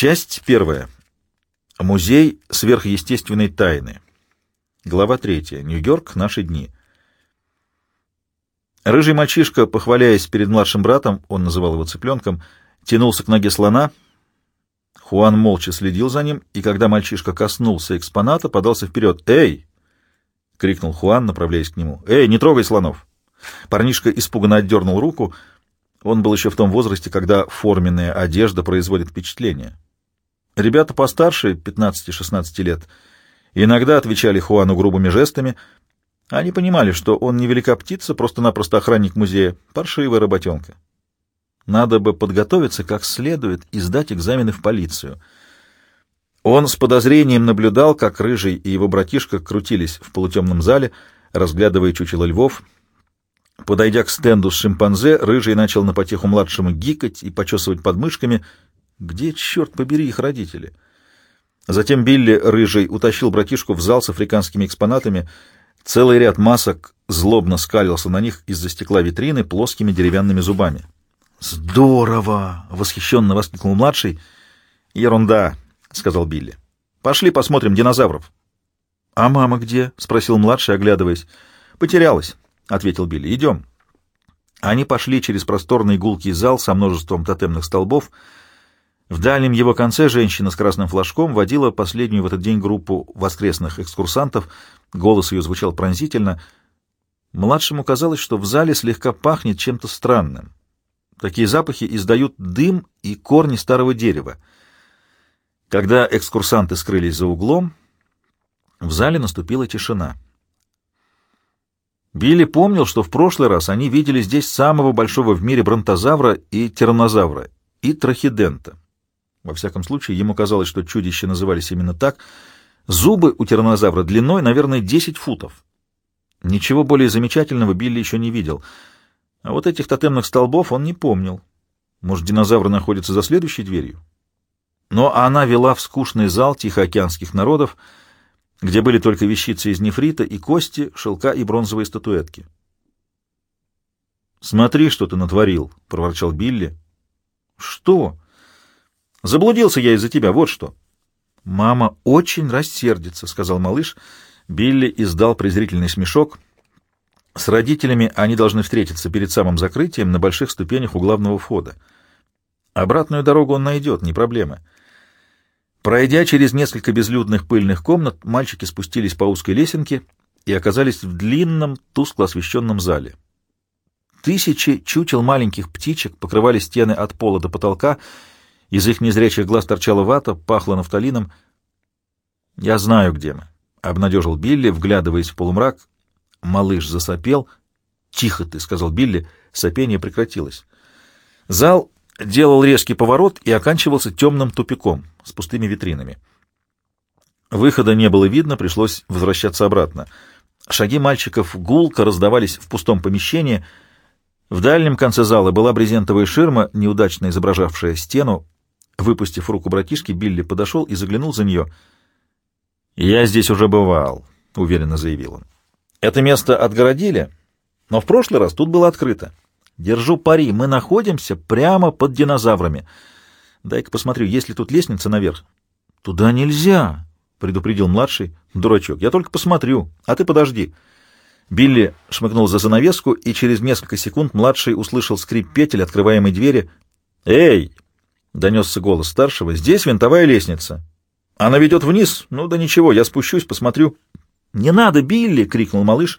Часть первая. Музей сверхъестественной тайны. Глава третья. Нью-Йорк. Наши дни. Рыжий мальчишка, похваляясь перед младшим братом, он называл его цыпленком, тянулся к ноге слона. Хуан молча следил за ним, и когда мальчишка коснулся экспоната, подался вперед. «Эй!» — крикнул Хуан, направляясь к нему. «Эй, не трогай слонов!» Парнишка испуганно отдернул руку — он был еще в том возрасте, когда форменная одежда производит впечатление. Ребята постарше, 15-16 лет, иногда отвечали Хуану грубыми жестами. Они понимали, что он не велика птица, просто-напросто охранник музея, паршивая работенка. Надо бы подготовиться как следует и сдать экзамены в полицию. Он с подозрением наблюдал, как Рыжий и его братишка крутились в полутемном зале, разглядывая чучело львов — Подойдя к стенду с шимпанзе, Рыжий начал на потеху младшему гикать и почесывать подмышками. Где, черт побери, их родители? Затем Билли, Рыжий, утащил братишку в зал с африканскими экспонатами. Целый ряд масок злобно скалился на них из-за стекла витрины плоскими деревянными зубами. «Здорово!» — восхищенно воскликнул младший. «Ерунда!» — сказал Билли. «Пошли посмотрим динозавров». «А мама где?» — спросил младший, оглядываясь. «Потерялась» ответил Билли. «Идем». Они пошли через просторный гулкий зал со множеством тотемных столбов. В дальнем его конце женщина с красным флажком водила последнюю в этот день группу воскресных экскурсантов. Голос ее звучал пронзительно. Младшему казалось, что в зале слегка пахнет чем-то странным. Такие запахи издают дым и корни старого дерева. Когда экскурсанты скрылись за углом, в зале наступила тишина. Билли помнил, что в прошлый раз они видели здесь самого большого в мире бронтозавра и тираннозавра, и трахидента. Во всяком случае, ему казалось, что чудища назывались именно так. Зубы у тираннозавра длиной, наверное, 10 футов. Ничего более замечательного Билли еще не видел. А вот этих тотемных столбов он не помнил. Может, динозавр находится за следующей дверью? Но она вела в скучный зал тихоокеанских народов — где были только вещицы из нефрита и кости, шелка и бронзовые статуэтки. «Смотри, что ты натворил», — проворчал Билли. «Что?» «Заблудился я из-за тебя, вот что». «Мама очень рассердится», — сказал малыш. Билли издал презрительный смешок. С родителями они должны встретиться перед самым закрытием на больших ступенях у главного входа. Обратную дорогу он найдет, не проблема. Пройдя через несколько безлюдных пыльных комнат, мальчики спустились по узкой лесенке и оказались в длинном, тускло освещенном зале. Тысячи чучел маленьких птичек покрывали стены от пола до потолка, из их незрячих глаз торчала вата, пахло нафталином. «Я знаю, где мы», — обнадежил Билли, вглядываясь в полумрак. Малыш засопел. «Тихо ты», — сказал Билли. Сопение прекратилось. Зал делал резкий поворот и оканчивался темным тупиком с пустыми витринами. Выхода не было видно, пришлось возвращаться обратно. Шаги мальчиков гулко раздавались в пустом помещении. В дальнем конце зала была брезентовая ширма, неудачно изображавшая стену. Выпустив руку братишки, Билли подошел и заглянул за нее. «Я здесь уже бывал», — уверенно заявил он. «Это место отгородили, но в прошлый раз тут было открыто. Держу пари, мы находимся прямо под динозаврами. Дай-ка посмотрю, есть ли тут лестница наверх. Туда нельзя, предупредил младший. Дурачок, я только посмотрю, а ты подожди. Билли шмыгнул за занавеску, и через несколько секунд младший услышал скрип петель открываемой двери. «Эй!» — донесся голос старшего. «Здесь винтовая лестница. Она ведет вниз? Ну да ничего, я спущусь, посмотрю». «Не надо, Билли!» — крикнул малыш.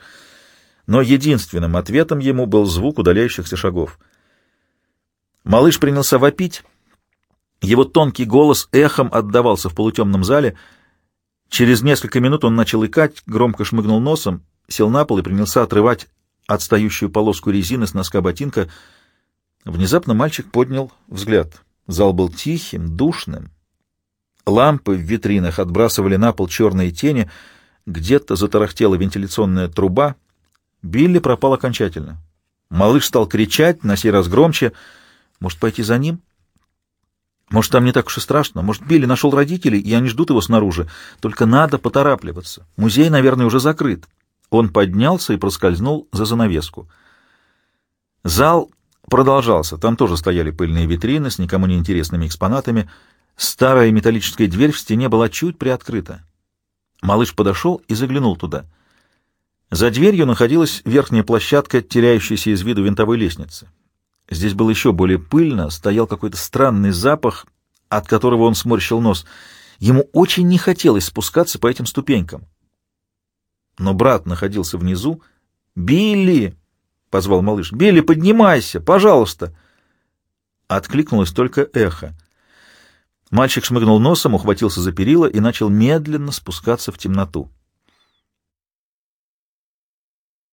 Но единственным ответом ему был звук удаляющихся шагов. Малыш принялся вопить, его тонкий голос эхом отдавался в полутемном зале. Через несколько минут он начал икать, громко шмыгнул носом, сел на пол и принялся отрывать отстающую полоску резины с носка ботинка. Внезапно мальчик поднял взгляд. Зал был тихим, душным. Лампы в витринах отбрасывали на пол черные тени, где-то затарахтела вентиляционная труба. Билли пропал окончательно. Малыш стал кричать, на сей раз громче. «Может, пойти за ним?» Может, там не так уж и страшно. Может, Билли нашел родителей, и они ждут его снаружи. Только надо поторапливаться. Музей, наверное, уже закрыт. Он поднялся и проскользнул за занавеску. Зал продолжался. Там тоже стояли пыльные витрины с никому не интересными экспонатами. Старая металлическая дверь в стене была чуть приоткрыта. Малыш подошел и заглянул туда. За дверью находилась верхняя площадка, теряющаяся из виду винтовой лестницы. Здесь было еще более пыльно, стоял какой-то странный запах, от которого он сморщил нос. Ему очень не хотелось спускаться по этим ступенькам. Но брат находился внизу. «Билли!» — позвал малыш. «Билли, поднимайся, пожалуйста!» Откликнулось только эхо. Мальчик шмыгнул носом, ухватился за перила и начал медленно спускаться в темноту.